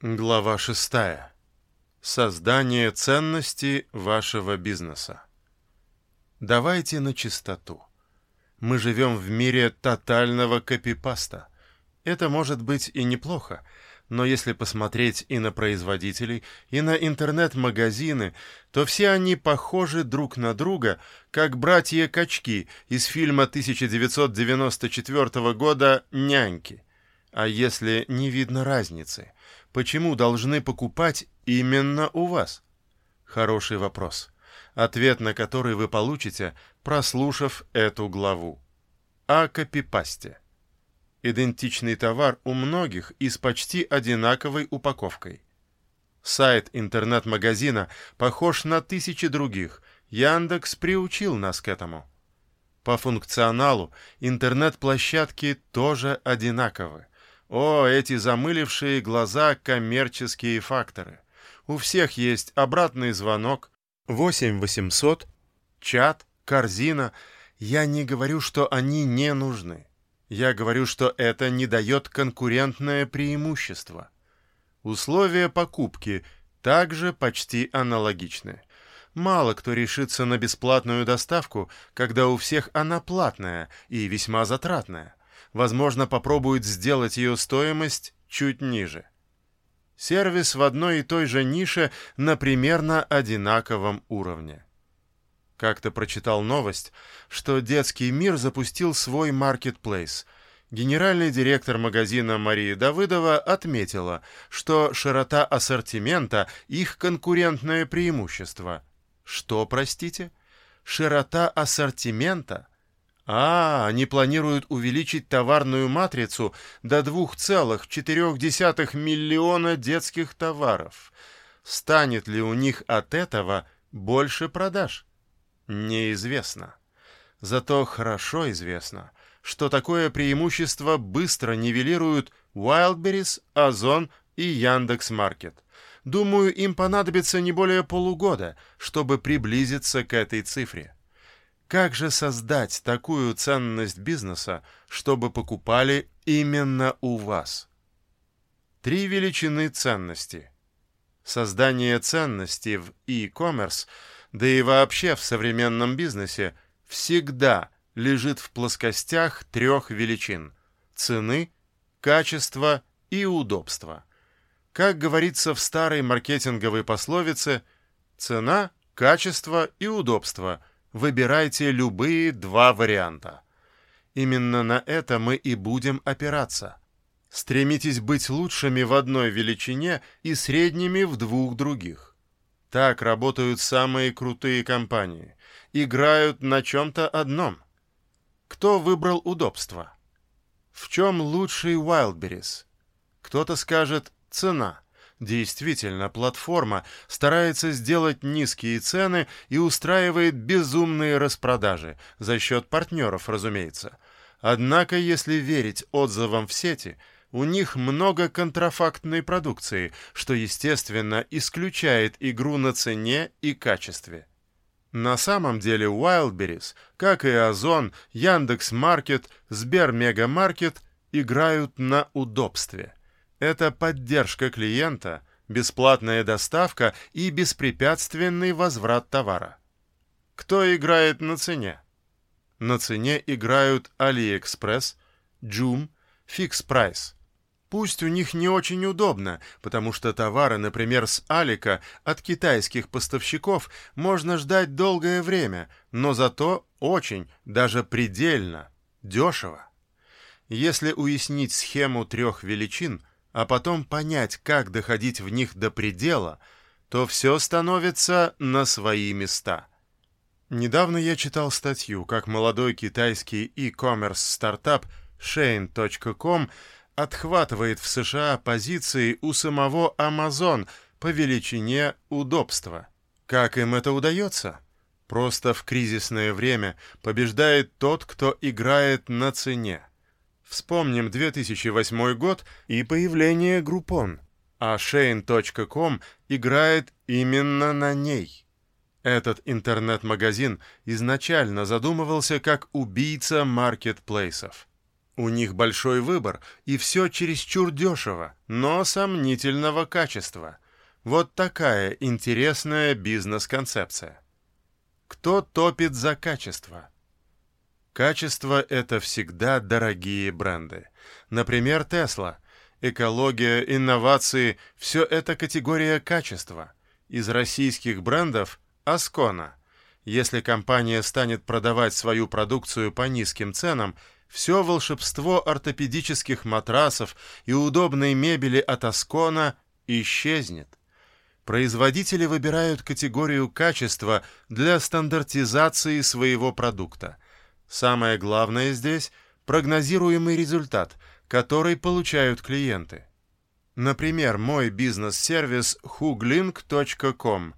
Глава 6. Создание ценности вашего бизнеса. Давайте на чистоту. Мы живем в мире тотального копипаста. Это может быть и неплохо, но если посмотреть и на производителей, и на интернет-магазины, то все они похожи друг на друга, как братья-качки из фильма 1994 года «Няньки». А если не видно разницы – почему должны покупать именно у вас? Хороший вопрос, ответ на который вы получите, прослушав эту главу. О копипасте. Идентичный товар у многих и с почти одинаковой упаковкой. Сайт интернет-магазина похож на тысячи других. Яндекс приучил нас к этому. По функционалу интернет-площадки тоже одинаковы. О, эти замылившие глаза коммерческие факторы. У всех есть обратный звонок, 8800, чат, корзина. Я не говорю, что они не нужны. Я говорю, что это не дает конкурентное преимущество. Условия покупки также почти аналогичны. Мало кто решится на бесплатную доставку, когда у всех она платная и весьма затратная возможно, попробует сделать ее стоимость чуть ниже. Сервис в одной и той же нише на примерно одинаковом уровне. Как-то прочитал новость, что детский мир запустил свой маркетплейс. Генеральный директор магазина Мария Давыдова отметила, что широта ассортимента – их конкурентное преимущество. Что, простите? Широта ассортимента – а, они планируют увеличить товарную матрицу до 2,4 миллиона детских товаров. Станет ли у них от этого больше продаж? Неизвестно. Зато хорошо известно, что такое преимущество быстро нивелируют Wildberries, Озон и Яндекс.Маркет. Думаю, им понадобится не более полугода, чтобы приблизиться к этой цифре. Как же создать такую ценность бизнеса, чтобы покупали именно у вас? Три величины ценности. Создание ценности в e-commerce, да и вообще в современном бизнесе, всегда лежит в плоскостях трех величин – цены, качества и удобства. Как говорится в старой маркетинговой пословице, цена, качество и удобство – Выбирайте любые два варианта. Именно на это мы и будем опираться. Стремитесь быть лучшими в одной величине и средними в двух других. Так работают самые крутые компании. Играют на чем-то одном. Кто выбрал удобство? В чем лучший Wildberries? Кто-то скажет «цена». Действительно, платформа старается сделать низкие цены и устраивает безумные распродажи, за счет партнеров, разумеется. Однако, если верить отзывам в сети, у них много контрафактной продукции, что, естественно, исключает игру на цене и качестве. На самом деле Wildberries, как и Озон, Яндекс.Маркет, Сбермегамаркет играют на удобстве. Это поддержка клиента, бесплатная доставка и беспрепятственный возврат товара. Кто играет на цене? На цене играют AliExpress, Joom, Fix Price. Пусть у них не очень удобно, потому что товары, например, с Алика от китайских поставщиков можно ждать долгое время, но зато очень, даже предельно, дешево. Если уяснить схему трех величин, а потом понять, как доходить в них до предела, то все становится на свои места. Недавно я читал статью, как молодой китайский e-commerce стартап Shane.com отхватывает в США позиции у самого Amazon по величине удобства. Как им это удается? Просто в кризисное время побеждает тот, кто играет на цене. Вспомним 2008 год и появление Groupon, а Shane.com играет именно на ней. Этот интернет-магазин изначально задумывался как убийца маркетплейсов. У них большой выбор, и все чересчур дешево, но сомнительного качества. Вот такая интересная бизнес-концепция. Кто топит за качество? Качество — это всегда дорогие бренды. Например, Tesla. Экология, инновации — все это категория качества. Из российских брендов — Ascona. Если компания станет продавать свою продукцию по низким ценам, все волшебство ортопедических матрасов и удобной мебели от Ascona исчезнет. Производители выбирают категорию качества для стандартизации своего продукта. Самое главное здесь – прогнозируемый результат, который получают клиенты. Например, мой бизнес-сервис huglink.com.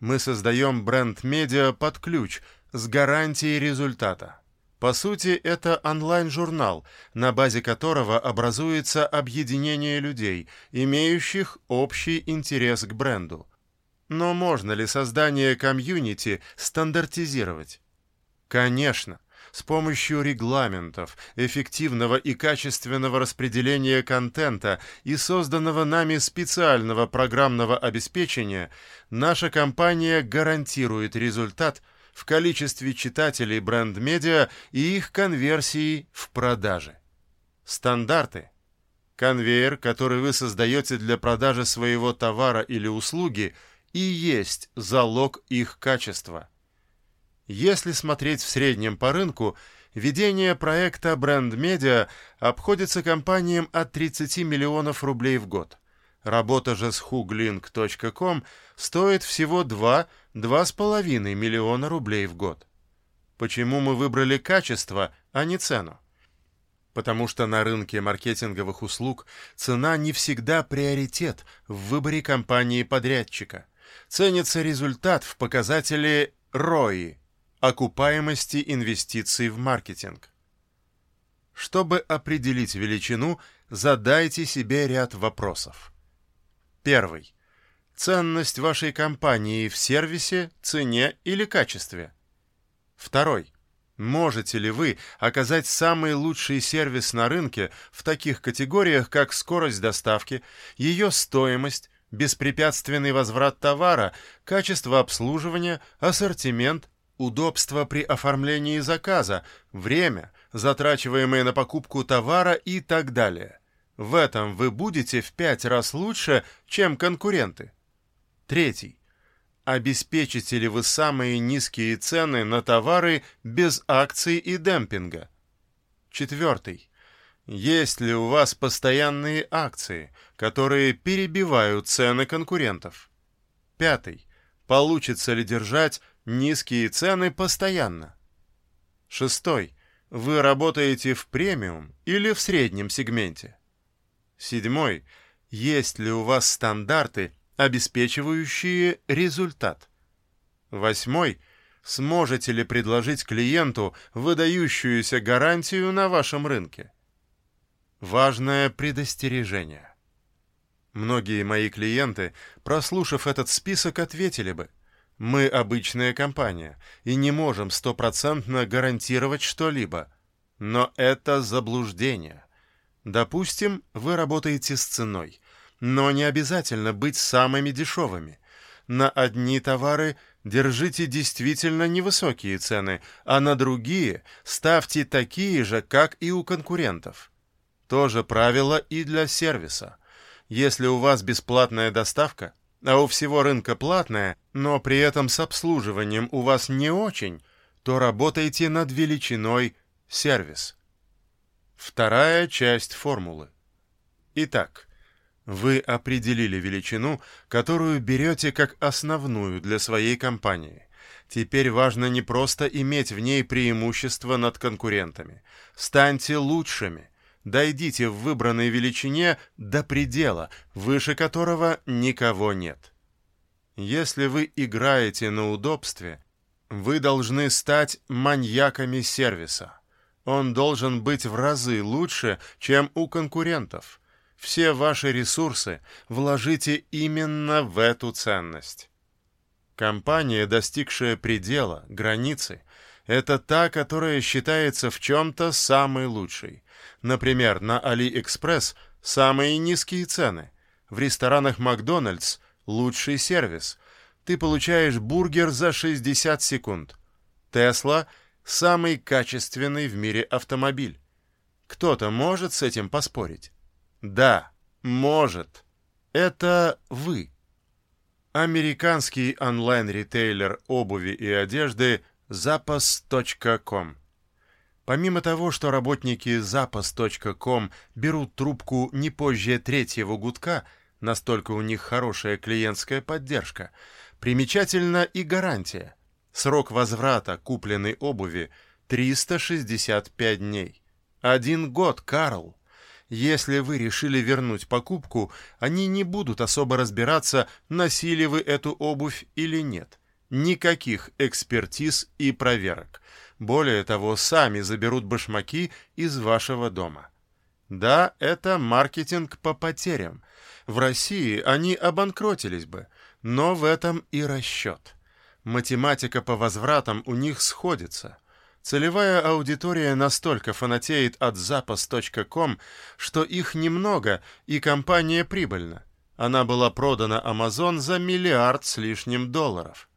Мы создаем бренд-медиа под ключ с гарантией результата. По сути, это онлайн-журнал, на базе которого образуется объединение людей, имеющих общий интерес к бренду. Но можно ли создание комьюнити стандартизировать? Конечно, с помощью регламентов, эффективного и качественного распределения контента и созданного нами специального программного обеспечения наша компания гарантирует результат – в количестве читателей бренд-медиа и их конверсии в продаже. Стандарты. Конвейер, который вы создаете для продажи своего товара или услуги, и есть залог их качества. Если смотреть в среднем по рынку, ведение проекта бренд-медиа обходится компаниям от 30 миллионов рублей в год. Работа же с huglink.com стоит всего 2-2,5 миллиона рублей в год. Почему мы выбрали качество, а не цену? Потому что на рынке маркетинговых услуг цена не всегда приоритет в выборе компании-подрядчика. Ценится результат в показателе ROI – окупаемости инвестиций в маркетинг. Чтобы определить величину, задайте себе ряд вопросов. Первый. Ценность вашей компании в сервисе, цене или качестве. Второй. Можете ли вы оказать самый лучший сервис на рынке в таких категориях, как скорость доставки, ее стоимость, беспрепятственный возврат товара, качество обслуживания, ассортимент, удобство при оформлении заказа, время, затрачиваемое на покупку товара и так далее – в этом вы будете в пять раз лучше, чем конкуренты. Третий. Обеспечите ли вы самые низкие цены на товары без акций и демпинга? Четвертый. Есть ли у вас постоянные акции, которые перебивают цены конкурентов? Пятый. Получится ли держать низкие цены постоянно? Шестой. Вы работаете в премиум или в среднем сегменте? Седьмой. Есть ли у вас стандарты, обеспечивающие результат? Восьмой. Сможете ли предложить клиенту выдающуюся гарантию на вашем рынке? Важное предостережение. Многие мои клиенты, прослушав этот список, ответили бы, мы обычная компания и не можем стопроцентно гарантировать что-либо. Но это заблуждение. Допустим, вы работаете с ценой, но не обязательно быть самыми дешевыми. На одни товары держите действительно невысокие цены, а на другие ставьте такие же, как и у конкурентов. То же правило и для сервиса. Если у вас бесплатная доставка, а у всего рынка платная, но при этом с обслуживанием у вас не очень, то работайте над величиной сервис. Вторая часть формулы. Итак, вы определили величину, которую берете как основную для своей компании. Теперь важно не просто иметь в ней преимущество над конкурентами. Станьте лучшими. Дойдите в выбранной величине до предела, выше которого никого нет. Если вы играете на удобстве, вы должны стать маньяками сервиса. Он должен быть в разы лучше, чем у конкурентов. Все ваши ресурсы вложите именно в эту ценность. Компания, достигшая предела, границы, Это та, которая считается в чем-то самой лучшей. Например, на AliExpress самые низкие цены. В ресторанах Макдональдс лучший сервис. Ты получаешь бургер за 60 секунд. Тесла – самый качественный в мире автомобиль. Кто-то может с этим поспорить? Да, может. Это вы. Американский онлайн-ритейлер обуви и одежды запас.ком. Помимо того, что работники запас.ком берут трубку не позже третьего гудка, настолько у них хорошая клиентская поддержка, примечательна и гарантия. Срок возврата купленной обуви 365 дней. Один год, Карл. Если вы решили вернуть покупку, они не будут особо разбираться, носили вы эту обувь или нет. Никаких экспертиз и проверок. Более того, сами заберут башмаки из вашего дома. Да, это маркетинг по потерям. В России они обанкротились бы, но в этом и расчет. Математика по возвратам у них сходится. Целевая аудитория настолько фанатеет от запас.ком, что их немного, и компания прибыльна. Она была продана Amazon за миллиард с лишним долларов.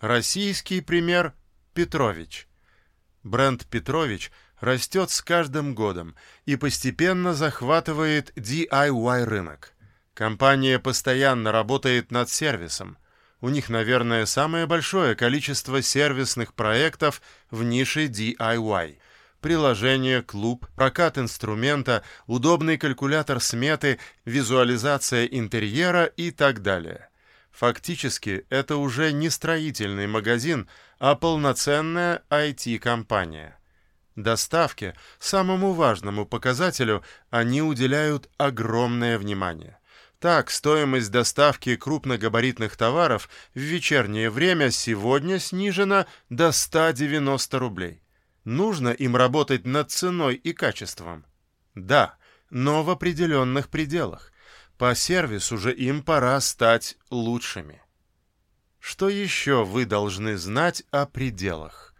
Российский пример – Петрович. Бренд Петрович растет с каждым годом и постепенно захватывает DIY рынок. Компания постоянно работает над сервисом – у них, наверное, самое большое количество сервисных проектов в нише DIY. Приложение, клуб, прокат инструмента, удобный калькулятор сметы, визуализация интерьера и так далее. Фактически, это уже не строительный магазин, а полноценная IT-компания. Доставке, самому важному показателю, они уделяют огромное внимание – так, стоимость доставки крупногабаритных товаров в вечернее время сегодня снижена до 190 рублей. Нужно им работать над ценой и качеством? Да, но в определенных пределах. По сервису же им пора стать лучшими. Что еще вы должны знать о пределах?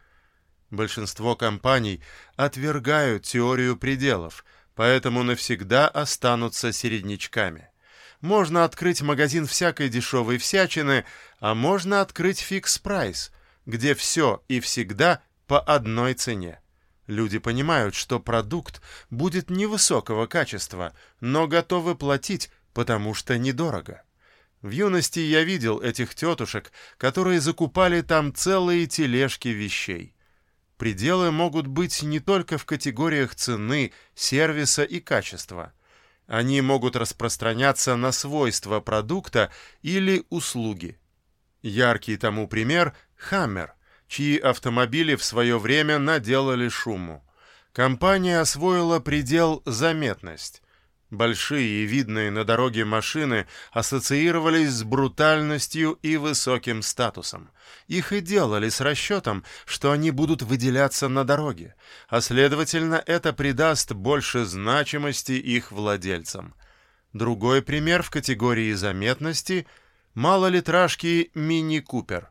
Большинство компаний отвергают теорию пределов, поэтому навсегда останутся середнячками можно открыть магазин всякой дешевой всячины, а можно открыть fix price, где все и всегда по одной цене. Люди понимают, что продукт будет невысокого качества, но готовы платить, потому что недорого. В юности я видел этих тетушек, которые закупали там целые тележки вещей. Пределы могут быть не только в категориях цены, сервиса и качества. Они могут распространяться на свойства продукта или услуги. Яркий тому пример – Хаммер, чьи автомобили в свое время наделали шуму. Компания освоила предел «заметность». Большие и видные на дороге машины ассоциировались с брутальностью и высоким статусом. Их и делали с расчетом, что они будут выделяться на дороге, а следовательно это придаст больше значимости их владельцам. Другой пример в категории заметности – малолитражки «Мини Купер».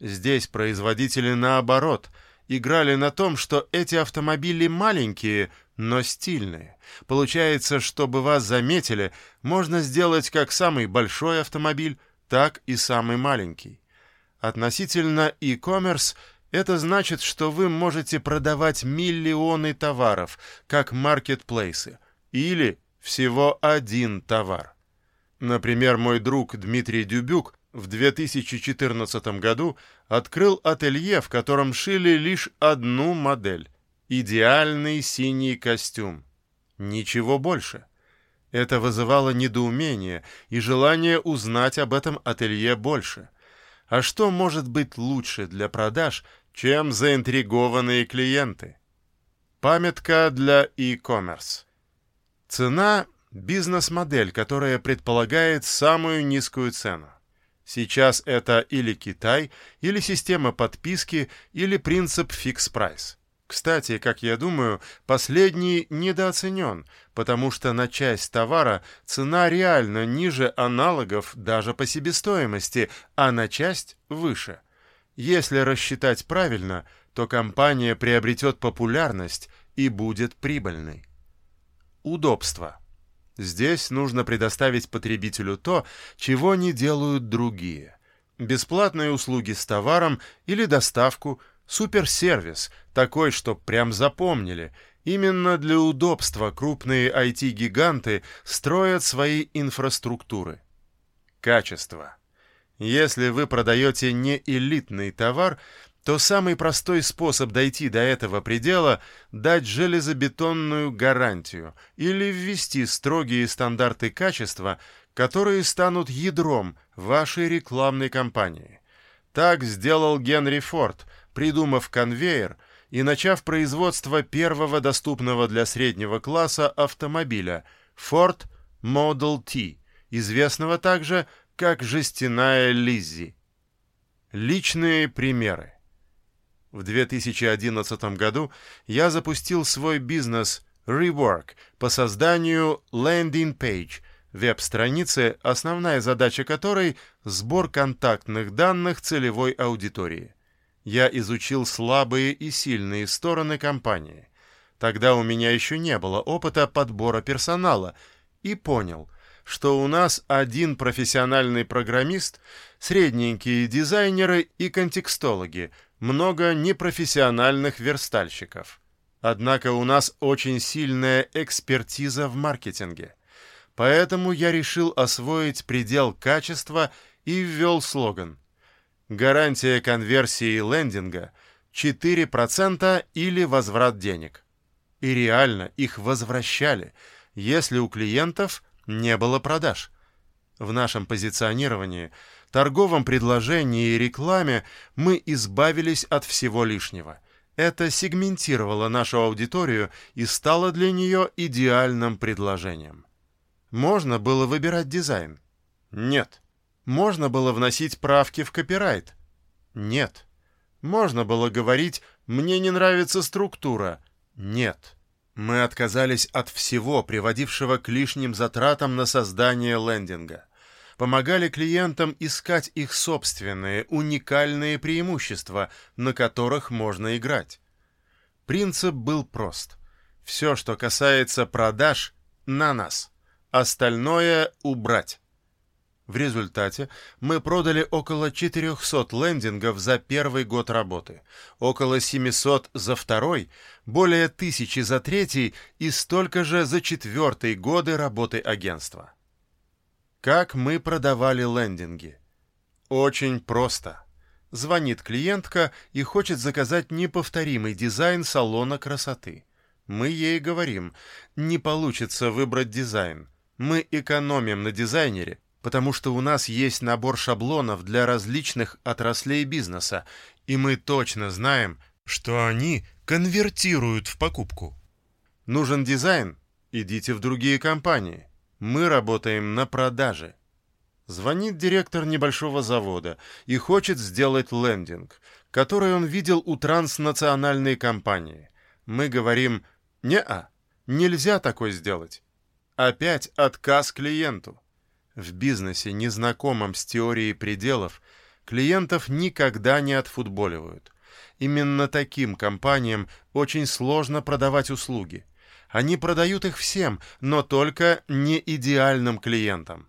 Здесь производители наоборот – играли на том, что эти автомобили маленькие, но стильные. Получается, чтобы вас заметили, можно сделать как самый большой автомобиль, так и самый маленький. Относительно e-commerce это значит, что вы можете продавать миллионы товаров, как маркетплейсы, или всего один товар. Например, мой друг Дмитрий Дюбюк в 2014 году открыл ателье, в котором шили лишь одну модель – идеальный синий костюм. Ничего больше. Это вызывало недоумение и желание узнать об этом ателье больше. А что может быть лучше для продаж, чем заинтригованные клиенты? Памятка для e-commerce. Цена – бизнес-модель, которая предполагает самую низкую цену. Сейчас это или Китай, или система подписки, или принцип fix price. Кстати, как я думаю, последний недооценен, потому что на часть товара цена реально ниже аналогов даже по себестоимости, а на часть выше. Если рассчитать правильно, то компания приобретет популярность и будет прибыльной. Удобство. Здесь нужно предоставить потребителю то, чего не делают другие. Бесплатные услуги с товаром или доставку, суперсервис, такой, чтоб прям запомнили. Именно для удобства крупные IT-гиганты строят свои инфраструктуры. Качество. Если вы продаете не элитный товар, то самый простой способ дойти до этого предела – дать железобетонную гарантию или ввести строгие стандарты качества, которые станут ядром вашей рекламной кампании. Так сделал Генри Форд, придумав конвейер и начав производство первого доступного для среднего класса автомобиля Ford Model T, известного также как жестяная Лиззи. Личные примеры. В 2011 году я запустил свой бизнес Rework по созданию landing page, веб-страницы, основная задача которой – сбор контактных данных целевой аудитории. Я изучил слабые и сильные стороны компании. Тогда у меня еще не было опыта подбора персонала, и понял, что у нас один профессиональный программист, средненькие дизайнеры и контекстологи – много непрофессиональных верстальщиков. Однако у нас очень сильная экспертиза в маркетинге. Поэтому я решил освоить предел качества и ввел слоган. Гарантия конверсии лендинга 4% или возврат денег. И реально их возвращали, если у клиентов не было продаж. В нашем позиционировании – торговом предложении и рекламе мы избавились от всего лишнего. Это сегментировало нашу аудиторию и стало для нее идеальным предложением. Можно было выбирать дизайн? Нет. Можно было вносить правки в копирайт? Нет. Можно было говорить «мне не нравится структура»? Нет. Мы отказались от всего, приводившего к лишним затратам на создание лендинга помогали клиентам искать их собственные, уникальные преимущества, на которых можно играть. Принцип был прост. Все, что касается продаж, на нас. Остальное убрать. В результате мы продали около 400 лендингов за первый год работы, около 700 за второй, более тысячи за третий и столько же за четвертый годы работы агентства. Как мы продавали лендинги? Очень просто. Звонит клиентка и хочет заказать неповторимый дизайн салона красоты. Мы ей говорим, не получится выбрать дизайн. Мы экономим на дизайнере, потому что у нас есть набор шаблонов для различных отраслей бизнеса, и мы точно знаем, что они конвертируют в покупку. Нужен дизайн? Идите в другие компании. Мы работаем на продаже. Звонит директор небольшого завода и хочет сделать лендинг, который он видел у транснациональной компании. Мы говорим «Не-а, нельзя такой сделать». Опять отказ клиенту. В бизнесе, незнакомом с теорией пределов, клиентов никогда не отфутболивают. Именно таким компаниям очень сложно продавать услуги – они продают их всем, но только не идеальным клиентам.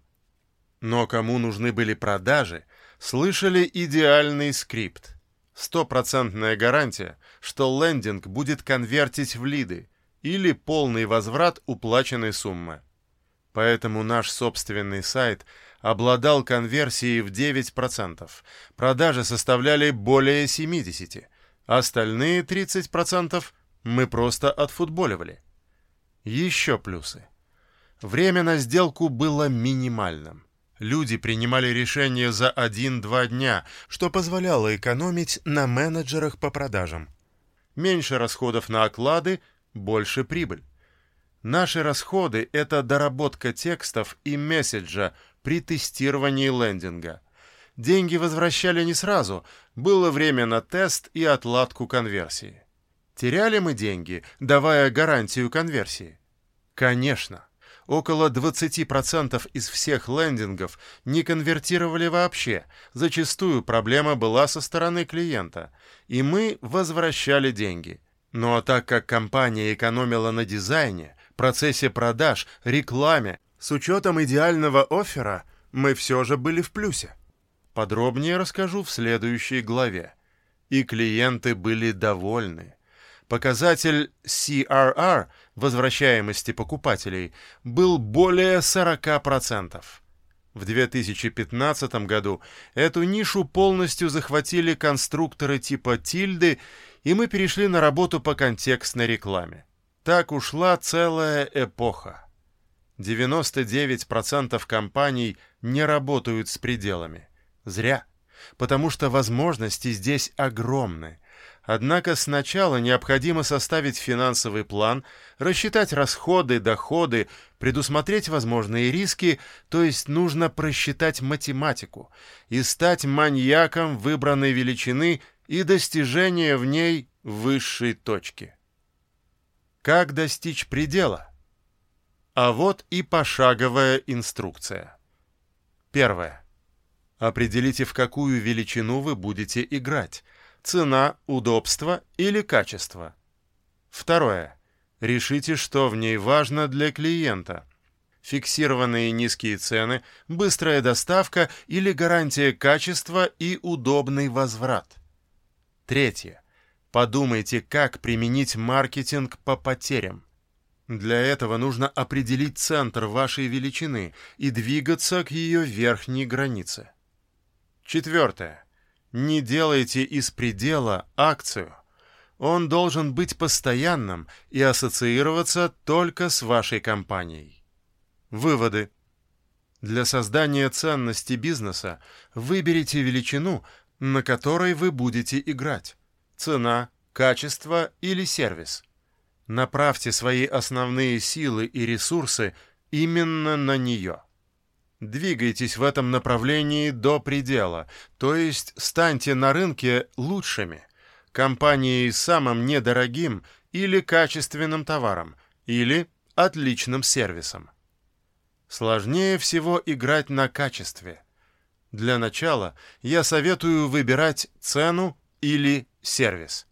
Но кому нужны были продажи, слышали идеальный скрипт. Стопроцентная гарантия, что лендинг будет конвертить в лиды или полный возврат уплаченной суммы. Поэтому наш собственный сайт обладал конверсией в 9%, продажи составляли более 70%, остальные 30% мы просто отфутболивали. Еще плюсы. Время на сделку было минимальным. Люди принимали решения за 1-2 дня, что позволяло экономить на менеджерах по продажам. Меньше расходов на оклады, больше прибыль. Наши расходы — это доработка текстов и месседжа при тестировании лендинга. Деньги возвращали не сразу, было время на тест и отладку конверсии. Теряли мы деньги, давая гарантию конверсии? Конечно. Около 20% из всех лендингов не конвертировали вообще. Зачастую проблема была со стороны клиента. И мы возвращали деньги. Но так как компания экономила на дизайне, процессе продаж, рекламе, с учетом идеального оффера, мы все же были в плюсе. Подробнее расскажу в следующей главе. И клиенты были довольны. Показатель CRR, возвращаемости покупателей, был более 40%. В 2015 году эту нишу полностью захватили конструкторы типа Тильды, и мы перешли на работу по контекстной рекламе. Так ушла целая эпоха. 99% компаний не работают с пределами. Зря, потому что возможности здесь огромны. Однако сначала необходимо составить финансовый план, рассчитать расходы, доходы, предусмотреть возможные риски, то есть нужно просчитать математику и стать маньяком выбранной величины и достижения в ней высшей точки. Как достичь предела? А вот и пошаговая инструкция. Первое. Определите, в какую величину вы будете играть – цена, удобство или качество. Второе. Решите, что в ней важно для клиента. Фиксированные низкие цены, быстрая доставка или гарантия качества и удобный возврат. Третье. Подумайте, как применить маркетинг по потерям. Для этого нужно определить центр вашей величины и двигаться к ее верхней границе. Четвертое. Не делайте из предела акцию. Он должен быть постоянным и ассоциироваться только с вашей компанией. Выводы. Для создания ценности бизнеса выберите величину, на которой вы будете играть. Цена, качество или сервис. Направьте свои основные силы и ресурсы именно на нее. Двигайтесь в этом направлении до предела, то есть станьте на рынке лучшими, компанией с самым недорогим или качественным товаром, или отличным сервисом. Сложнее всего играть на качестве. Для начала я советую выбирать цену или сервис.